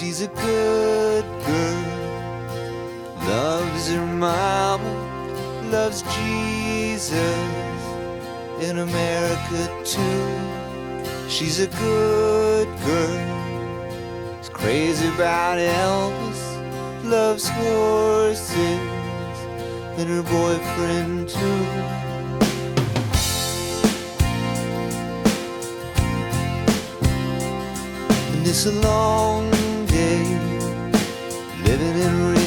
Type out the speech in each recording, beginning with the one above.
She's a good girl, loves her mama, loves Jesus in America too. She's a good girl, is crazy about Elvis, loves horses and her boyfriend too. And it's a long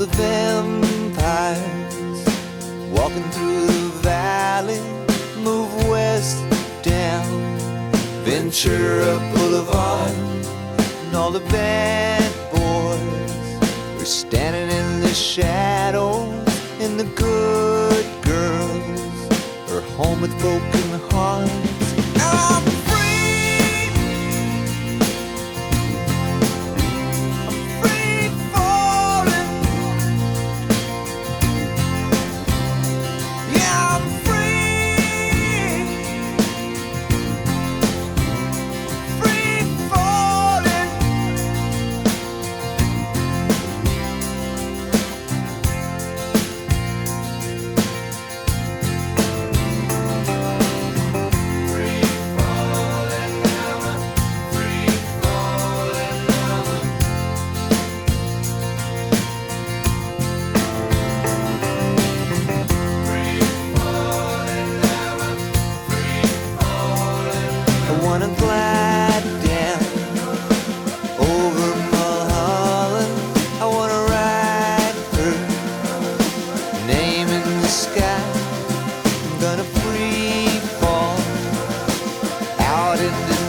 The vampires walking through the valley move west down Ventura Boulevard. And all the bad boys are standing in the shadows, and the good girls are home with broken hearts. I'm did